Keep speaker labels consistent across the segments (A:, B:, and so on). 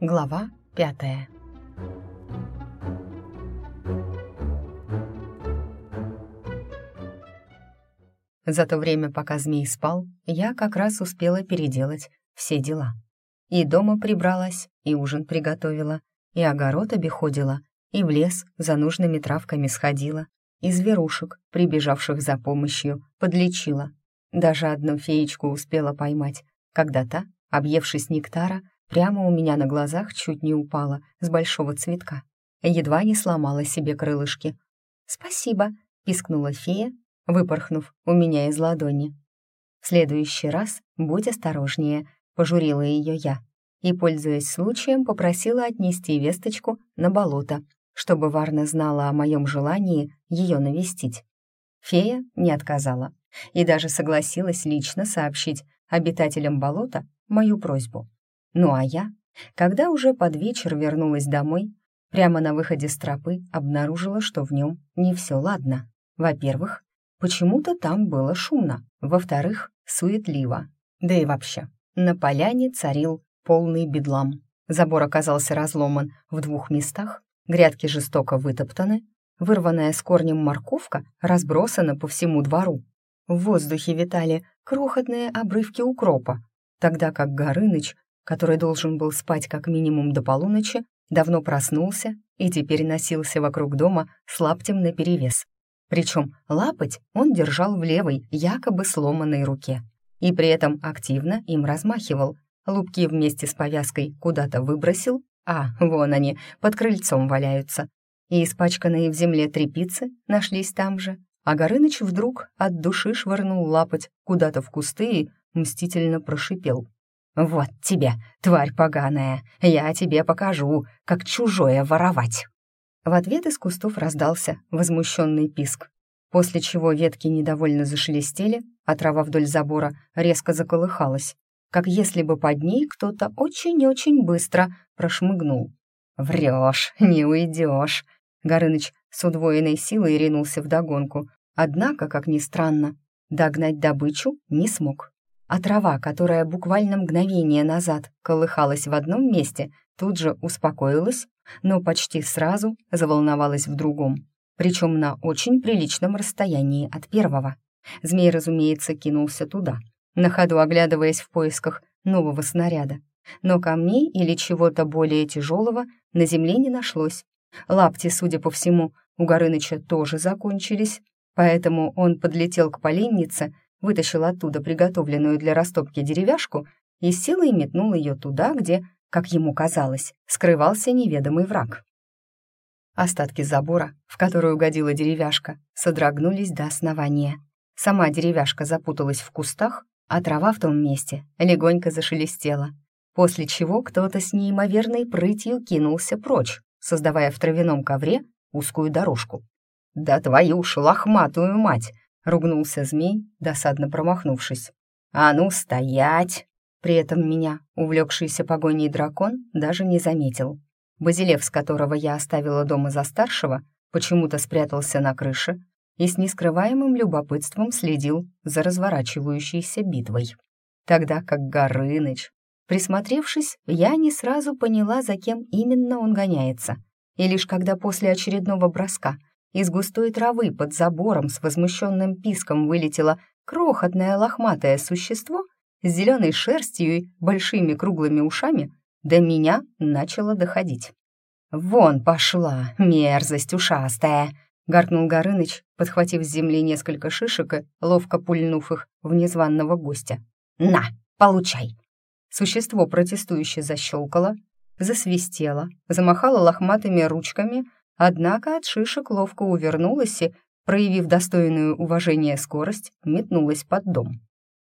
A: Глава пятая За то время, пока змей спал, я как раз успела переделать все дела. И дома прибралась, и ужин приготовила, и огород обиходила, и в лес за нужными травками сходила, и зверушек, прибежавших за помощью, подлечила. Даже одну феечку успела поймать, когда та, объевшись нектара, прямо у меня на глазах чуть не упала с большого цветка. Едва не сломала себе крылышки. «Спасибо», — пискнула фея, выпорхнув у меня из ладони. «В следующий раз будь осторожнее», — пожурила ее я и, пользуясь случаем, попросила отнести весточку на болото, чтобы Варна знала о моем желании ее навестить. Фея не отказала и даже согласилась лично сообщить обитателям болота мою просьбу. Ну а я, когда уже под вечер вернулась домой, прямо на выходе с тропы обнаружила, что в нем не все ладно. Во-первых, почему-то там было шумно, во-вторых, суетливо. Да и вообще, на поляне царил полный бедлам. Забор оказался разломан в двух местах, грядки жестоко вытоптаны, вырванная с корнем морковка разбросана по всему двору. В воздухе витали крохотные обрывки укропа, тогда как Горыныч который должен был спать как минимум до полуночи, давно проснулся и теперь носился вокруг дома с лаптем наперевес. Причем лапоть он держал в левой, якобы сломанной руке. И при этом активно им размахивал. Лупки вместе с повязкой куда-то выбросил, а, вон они, под крыльцом валяются. И испачканные в земле трепицы нашлись там же. А Горыныч вдруг от души швырнул лапоть куда-то в кусты и мстительно прошипел. «Вот тебе, тварь поганая, я тебе покажу, как чужое воровать!» В ответ из кустов раздался возмущенный писк, после чего ветки недовольно зашелестели, а трава вдоль забора резко заколыхалась, как если бы под ней кто-то очень-очень быстро прошмыгнул. «Врешь, не уйдешь!» Горыныч с удвоенной силой ринулся вдогонку, однако, как ни странно, догнать добычу не смог а трава, которая буквально мгновение назад колыхалась в одном месте, тут же успокоилась, но почти сразу заволновалась в другом, причем на очень приличном расстоянии от первого. Змей, разумеется, кинулся туда, на ходу оглядываясь в поисках нового снаряда. Но камней или чего-то более тяжелого на земле не нашлось. Лапти, судя по всему, у Горыныча тоже закончились, поэтому он подлетел к поленнице вытащил оттуда приготовленную для растопки деревяшку и силой метнул ее туда, где, как ему казалось, скрывался неведомый враг. Остатки забора, в который угодила деревяшка, содрогнулись до основания. Сама деревяшка запуталась в кустах, а трава в том месте легонько зашелестела, после чего кто-то с неимоверной прытью кинулся прочь, создавая в травяном ковре узкую дорожку. «Да твою ж лохматую мать!» Ругнулся змей, досадно промахнувшись. «А ну, стоять!» При этом меня, увлекшийся погоней дракон, даже не заметил. Базилев, с которого я оставила дома за старшего, почему-то спрятался на крыше и с нескрываемым любопытством следил за разворачивающейся битвой. Тогда как Горыныч, присмотревшись, я не сразу поняла, за кем именно он гоняется. И лишь когда после очередного броска из густой травы под забором с возмущенным писком вылетело крохотное лохматое существо с зеленой шерстью и большими круглыми ушами, до меня начало доходить. «Вон пошла, мерзость ушастая!» — гаркнул Горыныч, подхватив с земли несколько шишек и ловко пульнув их в незваного гостя. «На, получай!» Существо протестующе защелкало, засвистело, замахало лохматыми ручками — Однако от шишек ловко увернулась и, проявив достойную уважения скорость, метнулась под дом.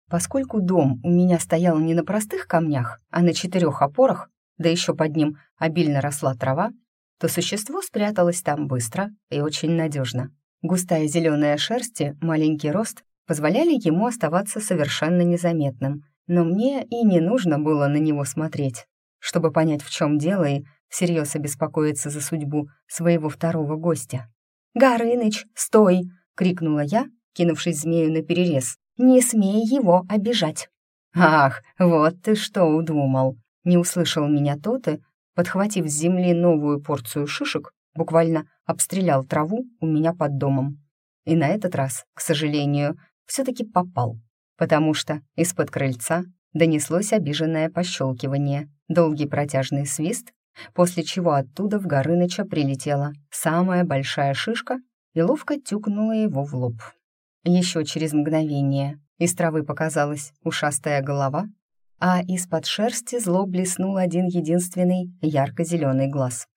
A: Поскольку дом у меня стоял не на простых камнях, а на четырех опорах, да еще под ним обильно росла трава, то существо спряталось там быстро и очень надежно. Густая зеленая шерсть и маленький рост позволяли ему оставаться совершенно незаметным, но мне и не нужно было на него смотреть, чтобы понять, в чем дело и всерьез обеспокоиться за судьбу своего второго гостя. «Горыныч, стой!» — крикнула я, кинувшись змею на перерез. «Не смей его обижать!» «Ах, вот ты что удумал!» Не услышал меня тот и, подхватив с земли новую порцию шишек, буквально обстрелял траву у меня под домом. И на этот раз, к сожалению, все-таки попал, потому что из-под крыльца донеслось обиженное пощелкивание, долгий протяжный свист, после чего оттуда в Горыныча прилетела самая большая шишка и ловко тюкнула его в лоб. Еще через мгновение из травы показалась ушастая голова, а из-под шерсти зло блеснул один единственный ярко-зеленый глаз.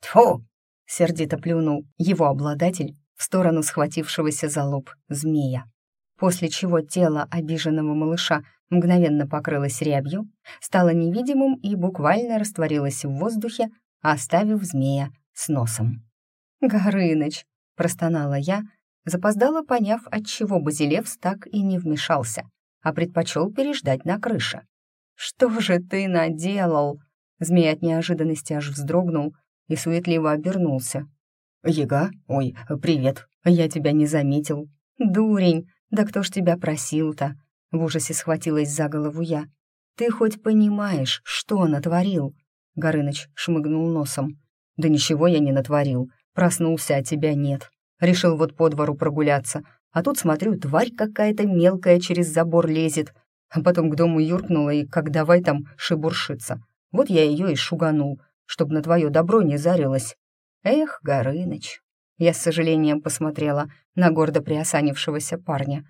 A: «Тьфу!» — сердито плюнул его обладатель в сторону схватившегося за лоб змея, после чего тело обиженного малыша мгновенно покрылось рябью, стало невидимым и буквально растворилось в воздухе, оставив змея с носом. «Горыныч!» — простонала я, запоздала, поняв, отчего Базилевс так и не вмешался, а предпочел переждать на крыше. «Что же ты наделал?» Змей от неожиданности аж вздрогнул и суетливо обернулся. «Яга? Ой, привет, я тебя не заметил». «Дурень, да кто ж тебя просил-то?» В ужасе схватилась за голову я. «Ты хоть понимаешь, что натворил?» Горыныч шмыгнул носом. «Да ничего я не натворил. Проснулся, а тебя нет. Решил вот по двору прогуляться. А тут, смотрю, тварь какая-то мелкая через забор лезет. А потом к дому юркнула и как давай там шебуршиться. Вот я ее и шуганул, чтобы на твое добро не зарилась. Эх, Горыныч. Я с сожалением посмотрела на гордо приосанившегося парня.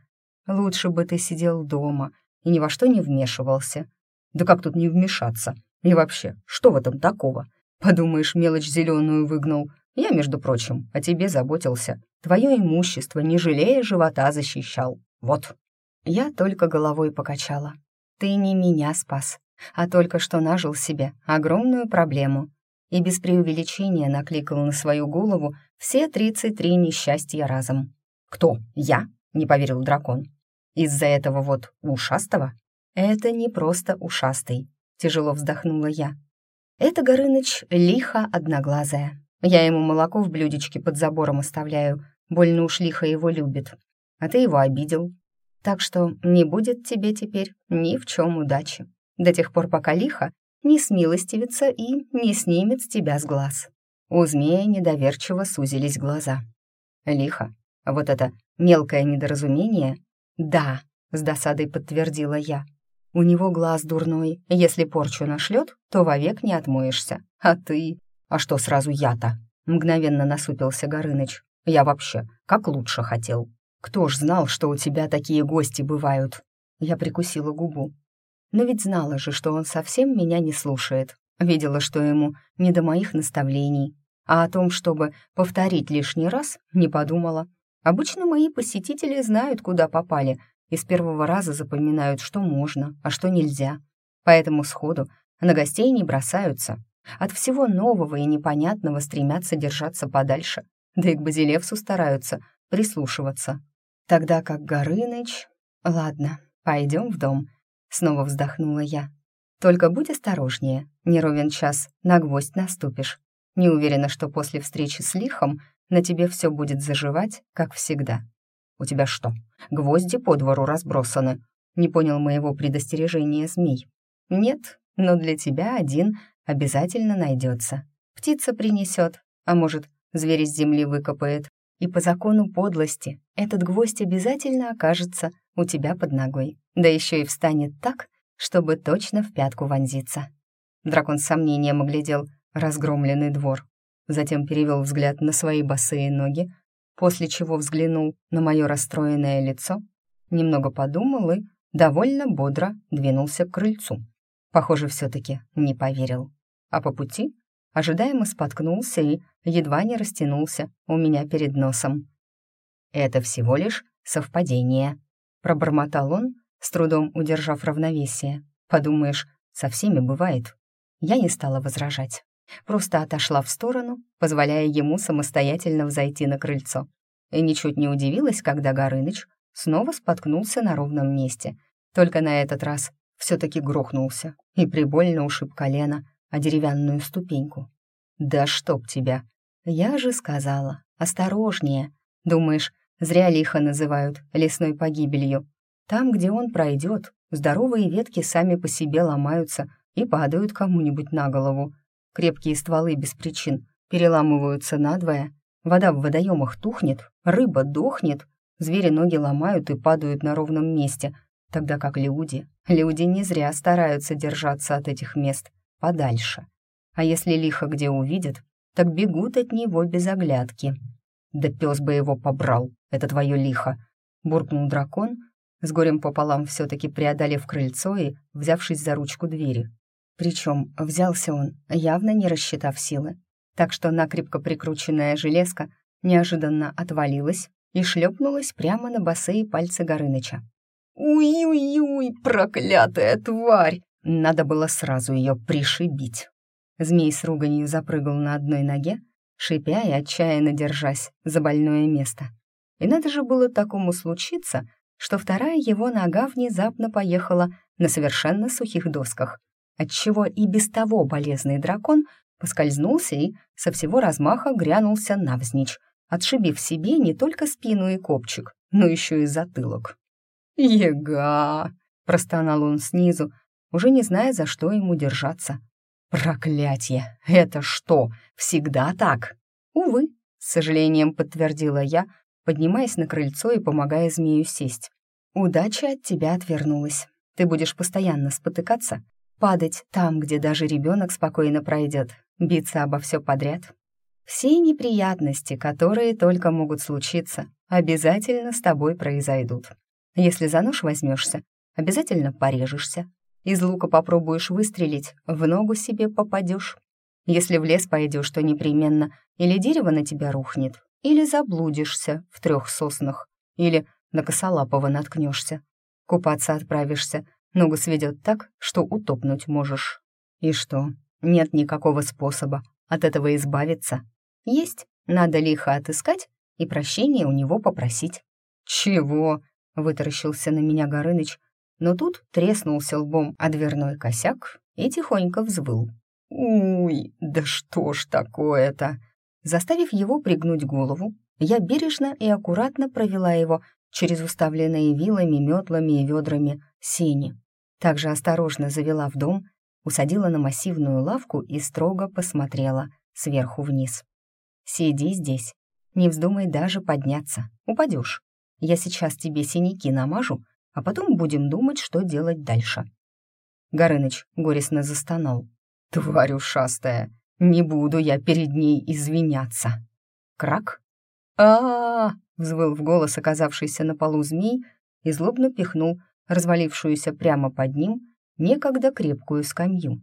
A: Лучше бы ты сидел дома и ни во что не вмешивался. Да как тут не вмешаться? И вообще, что в этом такого? Подумаешь, мелочь зеленую выгнал. Я, между прочим, о тебе заботился. Твое имущество, не жалея живота, защищал. Вот. Я только головой покачала. Ты не меня спас, а только что нажил себе огромную проблему и без преувеличения накликал на свою голову все 33 несчастья разом. «Кто? Я?» — не поверил дракон. «Из-за этого вот ушастого?» «Это не просто ушастый», — тяжело вздохнула я. «Это Горыныч лихо одноглазая. Я ему молоко в блюдечке под забором оставляю, больно уж лихо его любит. А ты его обидел, так что не будет тебе теперь ни в чем удачи. До тех пор, пока лихо не смилостивится и не снимет с тебя с глаз. У змея недоверчиво сузились глаза. Лихо. Вот это мелкое недоразумение? Да, с досадой подтвердила я. У него глаз дурной. Если порчу нашлет, то вовек не отмоешься. А ты? А что сразу я-то? Мгновенно насупился Горыныч. Я вообще как лучше хотел. Кто ж знал, что у тебя такие гости бывают?» Я прикусила губу. Но ведь знала же, что он совсем меня не слушает. Видела, что ему не до моих наставлений. А о том, чтобы повторить лишний раз, не подумала. Обычно мои посетители знают, куда попали, и с первого раза запоминают, что можно, а что нельзя. Поэтому сходу на гостей не бросаются. От всего нового и непонятного стремятся держаться подальше. Да и к Базилевсу стараются прислушиваться. Тогда как Горыныч... Ладно, пойдем в дом. Снова вздохнула я. Только будь осторожнее, не ровен час, на гвоздь наступишь. Не уверена, что после встречи с лихом на тебе все будет заживать, как всегда. У тебя что, гвозди по двору разбросаны? Не понял моего предостережения змей. Нет, но для тебя один обязательно найдется. Птица принесет, а может, зверь из земли выкопает, и по закону подлости этот гвоздь обязательно окажется у тебя под ногой, да еще и встанет так, чтобы точно в пятку вонзиться. Дракон с сомнением оглядел разгромленный двор, затем перевел взгляд на свои босые ноги, после чего взглянул на мое расстроенное лицо, немного подумал и довольно бодро двинулся к крыльцу. Похоже, все-таки не поверил. А по пути ожидаемо споткнулся и едва не растянулся у меня перед носом. «Это всего лишь совпадение», — пробормотал он, с трудом удержав равновесие. «Подумаешь, со всеми бывает». Я не стала возражать, просто отошла в сторону, позволяя ему самостоятельно взойти на крыльцо. И ничуть не удивилась, когда Горыныч снова споткнулся на ровном месте, только на этот раз все-таки грохнулся и прибольно ушиб колено о деревянную ступеньку. «Да чтоб тебя!» «Я же сказала, осторожнее. Думаешь, зря лихо называют лесной погибелью. Там, где он пройдет, здоровые ветки сами по себе ломаются и падают кому-нибудь на голову. крепкие стволы без причин переламываются надвое, вода в водоемах тухнет, рыба дохнет, звери ноги ломают и падают на ровном месте, тогда как люди, люди не зря стараются держаться от этих мест подальше. А если лихо где увидят, так бегут от него без оглядки. «Да пес бы его побрал, это твое лихо!» — буркнул дракон, с горем пополам все-таки преодолев крыльцо и взявшись за ручку двери. Причем взялся он, явно не рассчитав силы, так что накрепко прикрученная железка неожиданно отвалилась и шлепнулась прямо на босые пальцы Горыныча. «Уй-уй-уй, проклятая тварь!» Надо было сразу ее пришибить. Змей с руганью запрыгал на одной ноге, шипя и отчаянно держась за больное место. И надо же было такому случиться, что вторая его нога внезапно поехала на совершенно сухих досках, отчего и без того болезный дракон поскользнулся и со всего размаха грянулся навзничь, отшибив себе не только спину и копчик, но еще и затылок. «Ега!» — простонал он снизу, уже не зная, за что ему держаться. «Проклятье! Это что, всегда так?» «Увы», — с сожалением подтвердила я, поднимаясь на крыльцо и помогая змею сесть. «Удача от тебя отвернулась. Ты будешь постоянно спотыкаться, падать там, где даже ребенок спокойно пройдет, биться обо все подряд. Все неприятности, которые только могут случиться, обязательно с тобой произойдут. Если за нож возьмешься, обязательно порежешься, из лука попробуешь выстрелить, в ногу себе попадешь. Если в лес пойдешь, то непременно или дерево на тебя рухнет, или заблудишься в трех соснах, или на косолапого наткнешься. Купаться отправишься, ногу сведет так, что утопнуть можешь. И что, нет никакого способа от этого избавиться? Есть, надо лихо отыскать и прощения у него попросить. «Чего?» — вытаращился на меня Горыныч, но тут треснулся лбом о дверной косяк и тихонько взвыл. «Уй, да что ж такое-то!» Заставив его пригнуть голову, я бережно и аккуратно провела его через уставленные вилами, метлами и ведрами сени. Также осторожно завела в дом, усадила на массивную лавку и строго посмотрела сверху вниз. «Сиди здесь, не вздумай даже подняться, упадешь. Я сейчас тебе синяки намажу, а потом будем думать, что делать дальше». Горыныч горестно застонал. «Тварь ушастая, не буду я перед ней извиняться». «Крак?» а, -а, взвыл в голос оказавшийся на полу змей и злобно пихнул развалившуюся прямо под ним некогда крепкую скамью.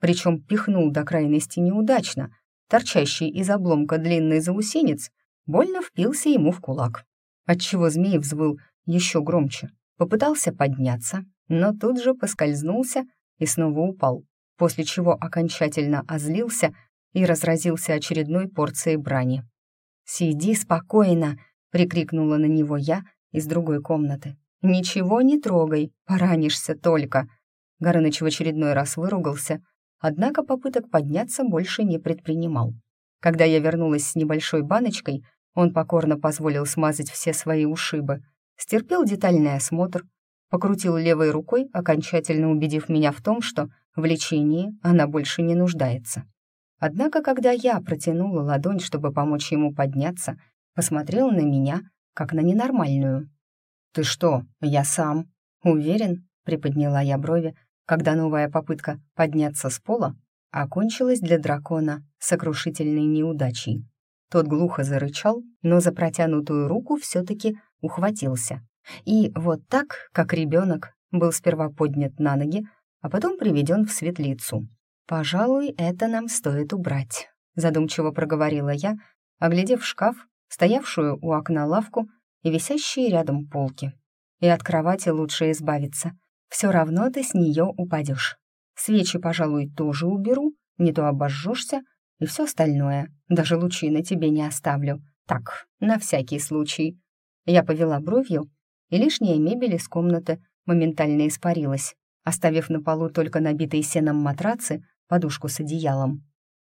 A: Причем пихнул до крайности неудачно, торчащий из обломка длинный заусенец больно впился ему в кулак, отчего змей взвыл еще громче. Попытался подняться, но тут же поскользнулся и снова упал, после чего окончательно озлился и разразился очередной порцией брани. «Сиди спокойно!» — прикрикнула на него я из другой комнаты. «Ничего не трогай, поранишься только!» Горыныч в очередной раз выругался, однако попыток подняться больше не предпринимал. Когда я вернулась с небольшой баночкой, он покорно позволил смазать все свои ушибы — стерпел детальный осмотр, покрутил левой рукой, окончательно убедив меня в том, что в лечении она больше не нуждается. Однако, когда я протянула ладонь, чтобы помочь ему подняться, посмотрел на меня, как на ненормальную. «Ты что, я сам?» «Уверен?» — приподняла я брови, когда новая попытка подняться с пола окончилась для дракона сокрушительной неудачей. Тот глухо зарычал, но за протянутую руку все-таки ухватился. И вот так, как ребенок, был сперва поднят на ноги, а потом приведен в светлицу. «Пожалуй, это нам стоит убрать», — задумчиво проговорила я, оглядев шкаф, стоявшую у окна лавку и висящие рядом полки. «И от кровати лучше избавиться. Все равно ты с нее упадешь. Свечи, пожалуй, тоже уберу, не то обожжешься, и все остальное, даже лучи на тебе не оставлю. Так, на всякий случай. Я повела бровью, и лишняя мебель из комнаты моментально испарилась, оставив на полу только набитые сеном матрацы, подушку с одеялом.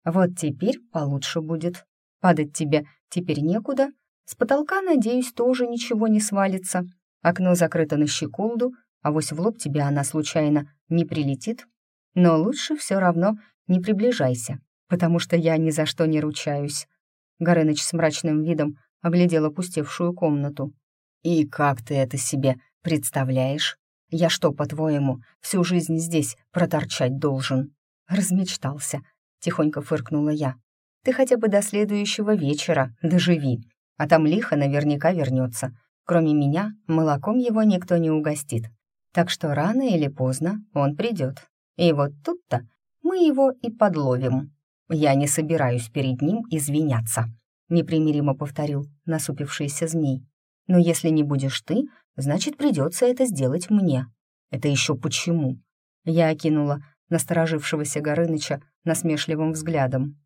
A: Вот теперь получше будет. Падать тебе теперь некуда. С потолка, надеюсь, тоже ничего не свалится. Окно закрыто на щеколду, а вось в лоб тебе она случайно не прилетит. Но лучше все равно не приближайся. потому что я ни за что не ручаюсь». Горыныч с мрачным видом оглядел опустевшую комнату. «И как ты это себе представляешь? Я что, по-твоему, всю жизнь здесь проторчать должен?» «Размечтался», — тихонько фыркнула я. «Ты хотя бы до следующего вечера доживи, а там лихо наверняка вернется. Кроме меня, молоком его никто не угостит. Так что рано или поздно он придет. И вот тут-то мы его и подловим. Я не собираюсь перед ним извиняться», — непримиримо повторил насупившийся змей. «Но если не будешь ты, значит, придется это сделать мне». «Это еще почему?» Я окинула насторожившегося Горыныча насмешливым взглядом.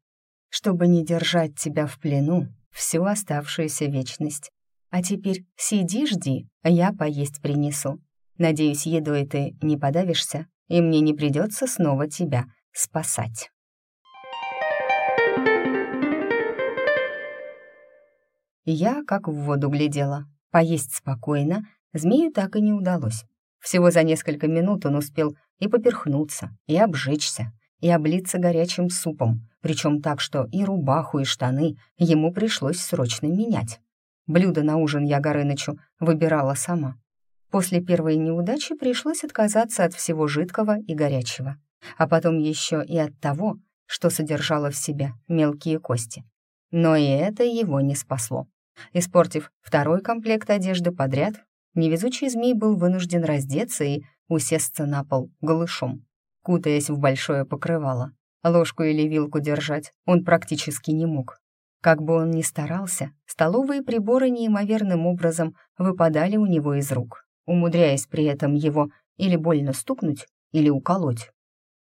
A: «Чтобы не держать тебя в плену всю оставшуюся вечность. А теперь сиди, жди, я поесть принесу. Надеюсь, едой ты не подавишься, и мне не придется снова тебя спасать». Я как в воду глядела. Поесть спокойно змею так и не удалось. Всего за несколько минут он успел и поперхнуться, и обжечься, и облиться горячим супом, причем так, что и рубаху, и штаны ему пришлось срочно менять. Блюдо на ужин я Горынычу выбирала сама. После первой неудачи пришлось отказаться от всего жидкого и горячего, а потом еще и от того, что содержало в себе мелкие кости. Но и это его не спасло. Испортив второй комплект одежды подряд, невезучий змей был вынужден раздеться и усесться на пол голышом, кутаясь в большое покрывало. Ложку или вилку держать он практически не мог. Как бы он ни старался, столовые приборы неимоверным образом выпадали у него из рук, умудряясь при этом его или больно стукнуть, или уколоть.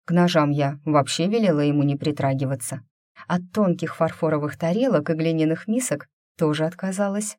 A: К ножам я вообще велела ему не притрагиваться. От тонких фарфоровых тарелок и глиняных мисок тоже отказалась.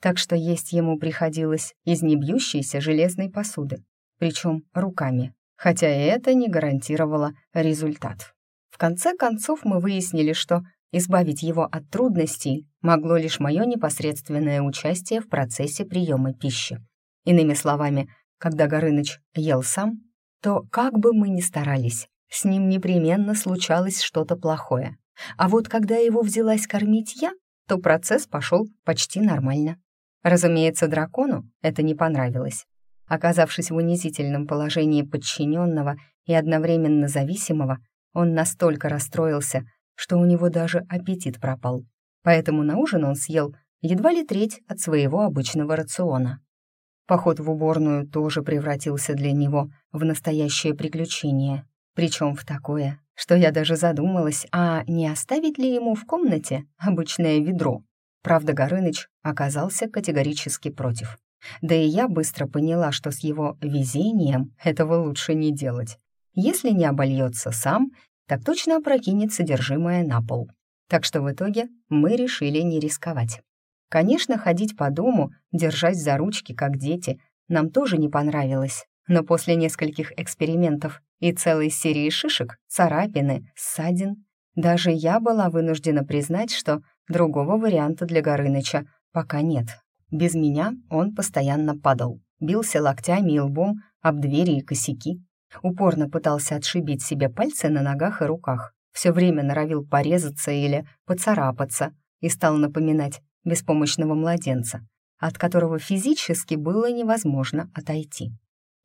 A: Так что есть ему приходилось из небьющейся железной посуды, причем руками, хотя и это не гарантировало результат. В конце концов мы выяснили, что избавить его от трудностей могло лишь мое непосредственное участие в процессе приема пищи. Иными словами, когда Горыныч ел сам, то как бы мы ни старались, с ним непременно случалось что-то плохое. А вот когда его взялась кормить я, то процесс пошел почти нормально. Разумеется, дракону это не понравилось. Оказавшись в унизительном положении подчиненного и одновременно зависимого, он настолько расстроился, что у него даже аппетит пропал. Поэтому на ужин он съел едва ли треть от своего обычного рациона. Поход в уборную тоже превратился для него в настоящее приключение, причем в такое, что я даже задумалась, а не оставить ли ему в комнате обычное ведро. Правда, Горыныч оказался категорически против. Да и я быстро поняла, что с его везением этого лучше не делать. Если не обольется сам, так точно опрокинет содержимое на пол. Так что в итоге мы решили не рисковать. Конечно, ходить по дому, держась за ручки, как дети, нам тоже не понравилось но после нескольких экспериментов и целой серии шишек, царапины, ссадин, даже я была вынуждена признать, что другого варианта для Горыныча пока нет. Без меня он постоянно падал, бился локтями и лбом об двери и косяки, упорно пытался отшибить себе пальцы на ногах и руках, все время норовил порезаться или поцарапаться и стал напоминать беспомощного младенца, от которого физически было невозможно отойти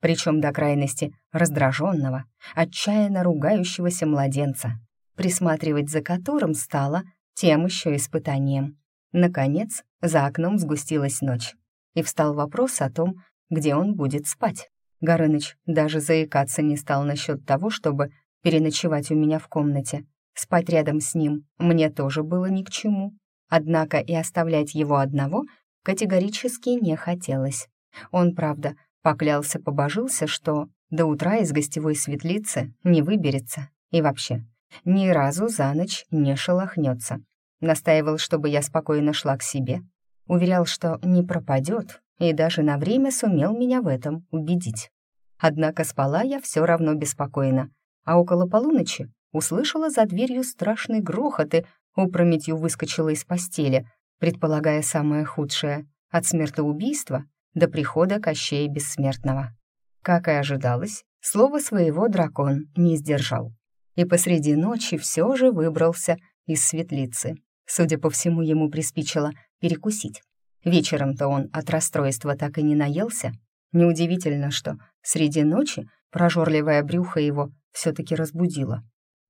A: причем до крайности раздраженного, отчаянно ругающегося младенца, присматривать за которым стало тем еще испытанием. Наконец, за окном сгустилась ночь, и встал вопрос о том, где он будет спать. Горыныч даже заикаться не стал насчет того, чтобы переночевать у меня в комнате. Спать рядом с ним мне тоже было ни к чему. Однако и оставлять его одного категорически не хотелось. Он, правда, Поклялся-побожился, что до утра из гостевой светлицы не выберется и вообще ни разу за ночь не шелохнется. Настаивал, чтобы я спокойно шла к себе. Уверял, что не пропадет, и даже на время сумел меня в этом убедить. Однако спала я все равно беспокойно, а около полуночи услышала за дверью страшный грохот и опрометью выскочила из постели, предполагая самое худшее — от смертоубийства до прихода Кощея Бессмертного. Как и ожидалось, слово своего дракон не сдержал. и посреди ночи все же выбрался из светлицы. Судя по всему, ему приспичило перекусить. Вечером-то он от расстройства так и не наелся. Неудивительно, что среди ночи прожорливое брюхо его все-таки разбудило.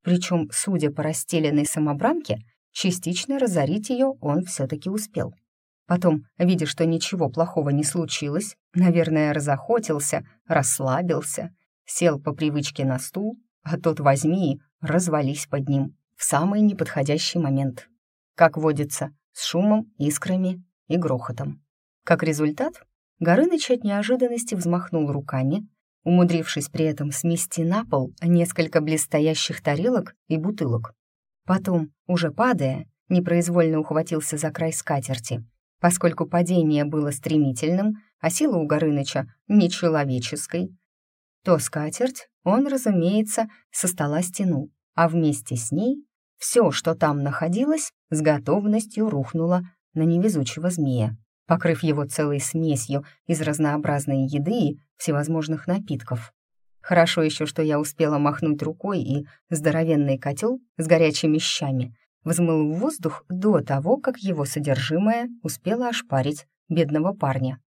A: Причем, судя по расстеленной самобранке, частично разорить ее он все-таки успел. Потом, видя, что ничего плохого не случилось, наверное, разохотился, расслабился, сел по привычке на стул, а тот возьми и развались под ним в самый неподходящий момент. Как водится, с шумом, искрами и грохотом. Как результат, Горыныч от неожиданности взмахнул руками, умудрившись при этом смести на пол несколько блестящих тарелок и бутылок. Потом, уже падая, непроизвольно ухватился за край скатерти, поскольку падение было стремительным, а сила у Горыныча нечеловеческой, то скатерть он, разумеется, со стола стянул, а вместе с ней все, что там находилось, с готовностью рухнуло на невезучего змея, покрыв его целой смесью из разнообразной еды и всевозможных напитков. Хорошо еще, что я успела махнуть рукой, и здоровенный котел с горячими щами взмыл в воздух до того, как его содержимое успело ошпарить бедного парня.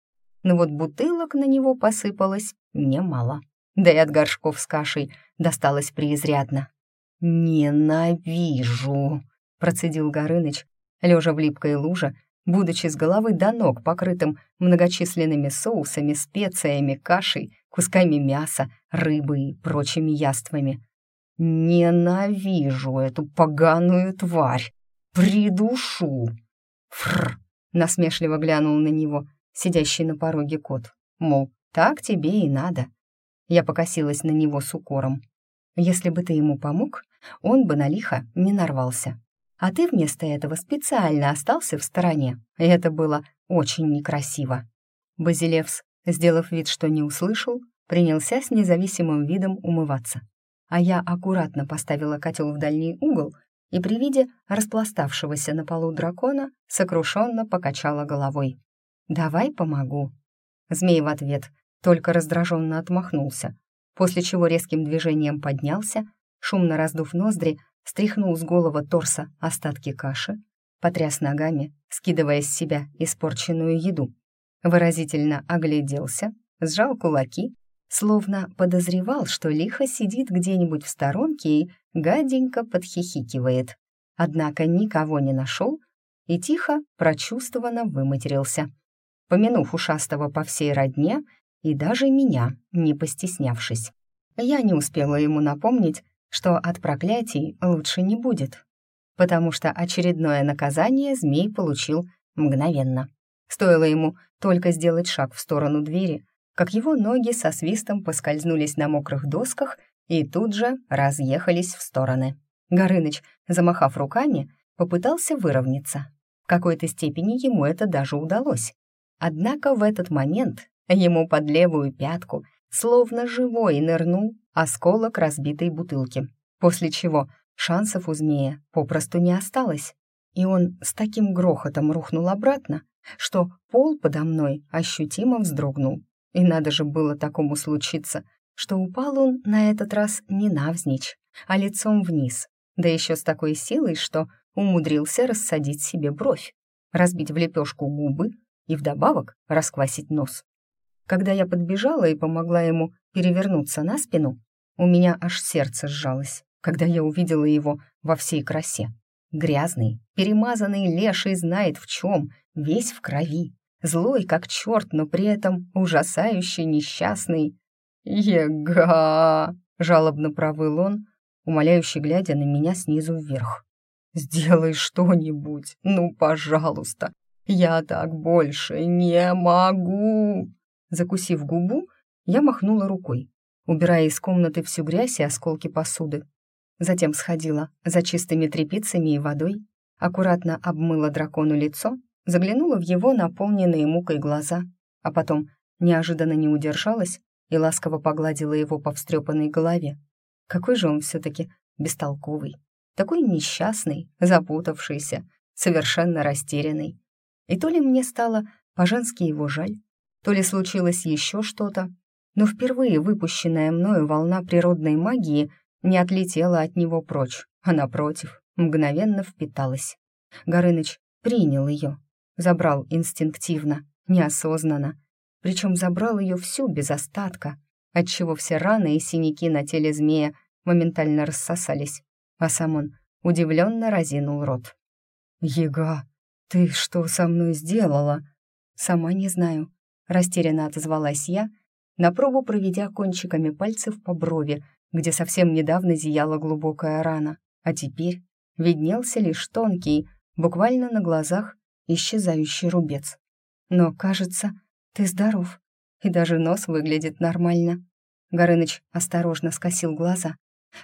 A: Но вот бутылок на него посыпалось немало, да и от горшков с кашей досталось преизрядно. «Ненавижу!» — процедил Горыныч, лежа в липкой луже, будучи с головы до ног покрытым многочисленными соусами, специями, кашей, кусками мяса, рыбы и прочими яствами. «Ненавижу эту поганую тварь! Придушу!» «Фррр!» — насмешливо глянул на него, сидящий на пороге кот. Мол, так тебе и надо. Я покосилась на него с укором. Если бы ты ему помог, он бы на лихо не нарвался. А ты вместо этого специально остался в стороне, это было очень некрасиво. Базилевс, сделав вид, что не услышал, принялся с независимым видом умываться. А я аккуратно поставила котел в дальний угол и при виде распластавшегося на полу дракона сокрушенно покачала головой. «Давай помогу». Змей в ответ только раздраженно отмахнулся, после чего резким движением поднялся, шумно раздув ноздри, стряхнул с голого торса остатки каши, потряс ногами, скидывая с себя испорченную еду, выразительно огляделся, сжал кулаки, словно подозревал, что лихо сидит где-нибудь в сторонке и гаденько подхихикивает. Однако никого не нашел и тихо, прочувствованно выматерился, помянув ушастого по всей родне, и даже меня, не постеснявшись. Я не успела ему напомнить, что от проклятий лучше не будет, потому что очередное наказание змей получил мгновенно. Стоило ему только сделать шаг в сторону двери, как его ноги со свистом поскользнулись на мокрых досках и тут же разъехались в стороны. Горыныч, замахав руками, попытался выровняться. В какой-то степени ему это даже удалось. Однако в этот момент Ему под левую пятку, словно живой, нырнул осколок разбитой бутылки, после чего шансов у змея попросту не осталось, и он с таким грохотом рухнул обратно, что пол подо мной ощутимо вздрогнул. И надо же было такому случиться, что упал он на этот раз не навзничь, а лицом вниз, да еще с такой силой, что умудрился рассадить себе бровь, разбить в лепешку губы и вдобавок расквасить нос. Когда я подбежала и помогла ему перевернуться на спину, у меня аж сердце сжалось, когда я увидела его во всей красе. Грязный, перемазанный леший знает в чем, весь в крови. Злой как черт, но при этом ужасающий несчастный. «Ега!» — жалобно провыл он, умоляюще глядя на меня снизу вверх. «Сделай что-нибудь, ну, пожалуйста, я так больше не могу!» Закусив губу, я махнула рукой, убирая из комнаты всю грязь и осколки посуды. Затем сходила за чистыми тряпицами и водой, аккуратно обмыла дракону лицо, заглянула в его наполненные мукой глаза, а потом неожиданно не удержалась и ласково погладила его по встрепанной голове. Какой же он все-таки бестолковый, такой несчастный, запутавшийся, совершенно растерянный. И то ли мне стало по-женски его жаль, то ли случилось еще что-то, но впервые выпущенная мною волна природной магии не отлетела от него прочь, а напротив, мгновенно впиталась. Горыныч принял ее, забрал инстинктивно, неосознанно, причем забрал ее всю без остатка, отчего все раны и синяки на теле змея моментально рассосались, а сам он удивленно разинул рот. «Ега, ты что со мной сделала?» «Сама не знаю», — растерянно отозвалась я, на пробу проведя кончиками пальцев по брови, где совсем недавно зияла глубокая рана, а теперь виднелся лишь тонкий, буквально на глазах, исчезающий рубец. «Но, кажется, ты здоров, и даже нос выглядит нормально». Горыныч осторожно скосил глаза,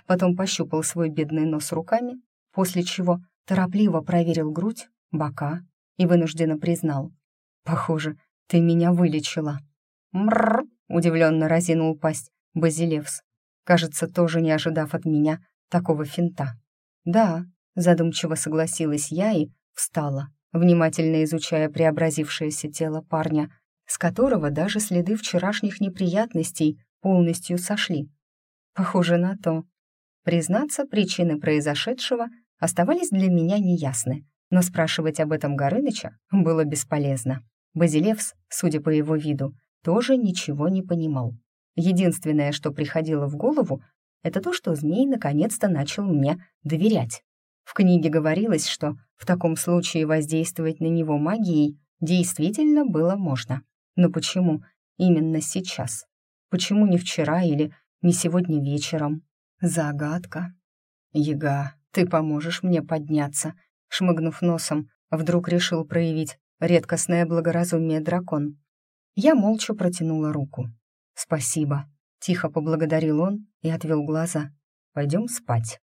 A: потом пощупал свой бедный нос руками, после чего торопливо проверил грудь, бока и вынужденно признал. «Похоже, ты меня вылечила». «Мрррр!» — удивленно разинул пасть Базилевс, кажется, тоже не ожидав от меня такого финта. «Да», — задумчиво согласилась я и встала, внимательно изучая преобразившееся тело парня, с которого даже следы вчерашних неприятностей полностью сошли. Похоже на то. Признаться, причины произошедшего оставались для меня неясны, но спрашивать об этом Горыныча было бесполезно. Базилевс, судя по его виду, тоже ничего не понимал. Единственное, что приходило в голову, это то, что змей наконец-то начал мне доверять. В книге говорилось, что в таком случае воздействовать на него магией действительно было можно. Но почему именно сейчас? Почему не вчера или не сегодня вечером? Загадка. Ега, ты поможешь мне подняться. Шмыгнув носом, вдруг решил проявить редкостное благоразумие дракон. Я молча протянула руку. «Спасибо», — тихо поблагодарил он и отвел глаза. «Пойдем спать».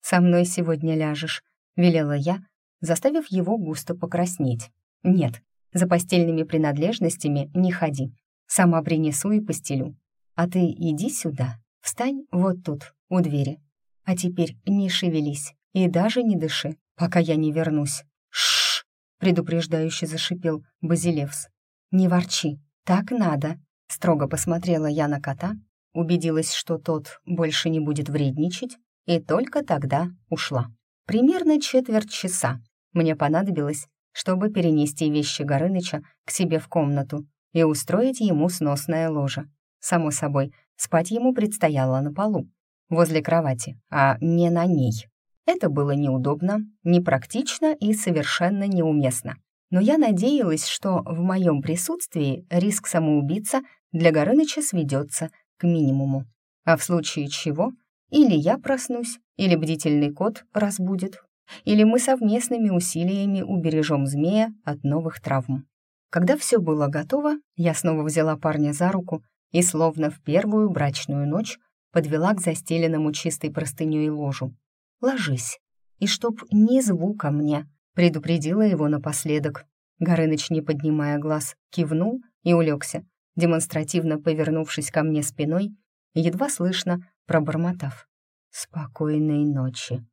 A: «Со мной сегодня ляжешь», — велела я, заставив его густо покраснеть. «Нет, за постельными принадлежностями не ходи. Сама принесу и постелю. А ты иди сюда, встань вот тут, у двери. А теперь не шевелись и даже не дыши, пока я не вернусь». «Шш!» — предупреждающе зашипел Базилевс. «Не ворчи, так надо», Строго посмотрела я на кота, убедилась, что тот больше не будет вредничать, и только тогда ушла. Примерно четверть часа мне понадобилось, чтобы перенести вещи Горыныча к себе в комнату и устроить ему сносное ложе. Само собой, спать ему предстояло на полу, возле кровати, а не на ней. Это было неудобно, непрактично и совершенно неуместно. Но я надеялась, что в моем присутствии риск самоубийца для Горыныча сведется к минимуму. А в случае чего или я проснусь, или бдительный кот разбудит, или мы совместными усилиями убережем змея от новых травм. Когда все было готово, я снова взяла парня за руку и, словно в первую брачную ночь, подвела к застеленному чистой простыней ложу. «Ложись, и чтоб ни звука мне», — предупредила его напоследок. Горыныч, не поднимая глаз, кивнул и улегся, демонстративно повернувшись ко мне спиной, едва слышно пробормотав. «Спокойной ночи».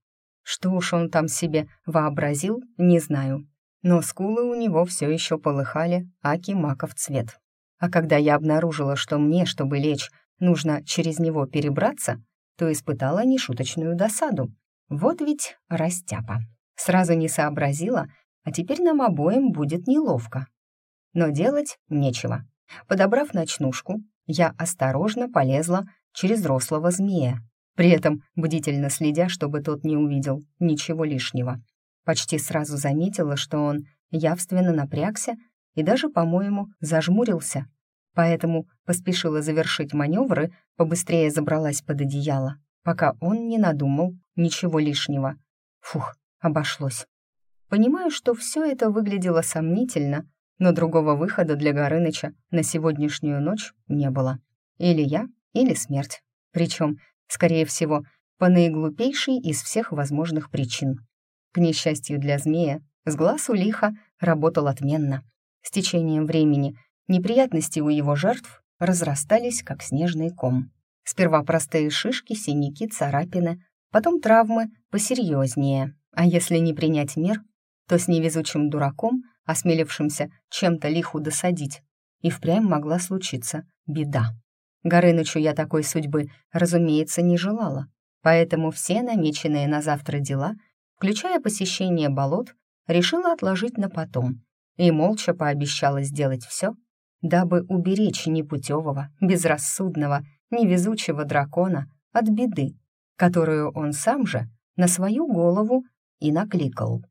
A: Что уж он там себе вообразил, не знаю. Но скулы у него все еще полыхали, аки маков цвет. А когда я обнаружила, что мне, чтобы лечь, нужно через него перебраться, то испытала нешуточную досаду. Вот ведь растяпа. Сразу не сообразила, а теперь нам обоим будет неловко. Но делать нечего. Подобрав ночнушку, я осторожно полезла через рослого змея, при этом бдительно следя, чтобы тот не увидел ничего лишнего. Почти сразу заметила, что он явственно напрягся и даже, по-моему, зажмурился. Поэтому поспешила завершить маневры, побыстрее забралась под одеяло, пока он не надумал ничего лишнего. Фух, обошлось. Понимаю, что все это выглядело сомнительно, но другого выхода для Горыныча на сегодняшнюю ночь не было. Или я, или смерть. Причем, скорее всего, по наиглупейшей из всех возможных причин. К несчастью для змея, с глаз у лиха работал отменно. С течением времени неприятности у его жертв разрастались, как снежный ком. Сперва простые шишки, синяки, царапины, потом травмы посерьезнее. А если не принять мер, то с невезучим дураком осмелившимся чем-то лиху досадить, и впрямь могла случиться беда. Горынычу я такой судьбы, разумеется, не желала. поэтому все намеченные на завтра дела, включая посещение болот, решила отложить на потом и молча пообещала сделать все, дабы уберечь непутевого, безрассудного, невезучего дракона от беды, которую он сам же на свою голову и накликал.